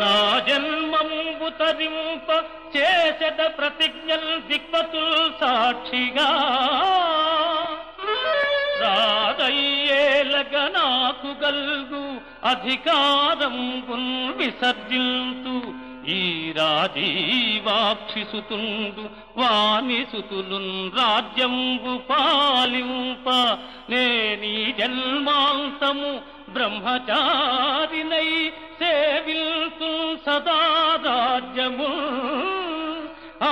నా జన్మంబు తరింప చేసెద ప్రతిజ్ఞల్ దిక్పతుల్ సాక్షిగా. రాదయ్యేలగ నాకు గల్గు అధికారం విసర్జింతు ఈ రాజీవాక్షిసుతుండు వాణి సుతులున్ రాజ్యంబు పాలింప. నేనీ జన్మాంతము బ్రహ్మచారినై రాజ్యము ఆ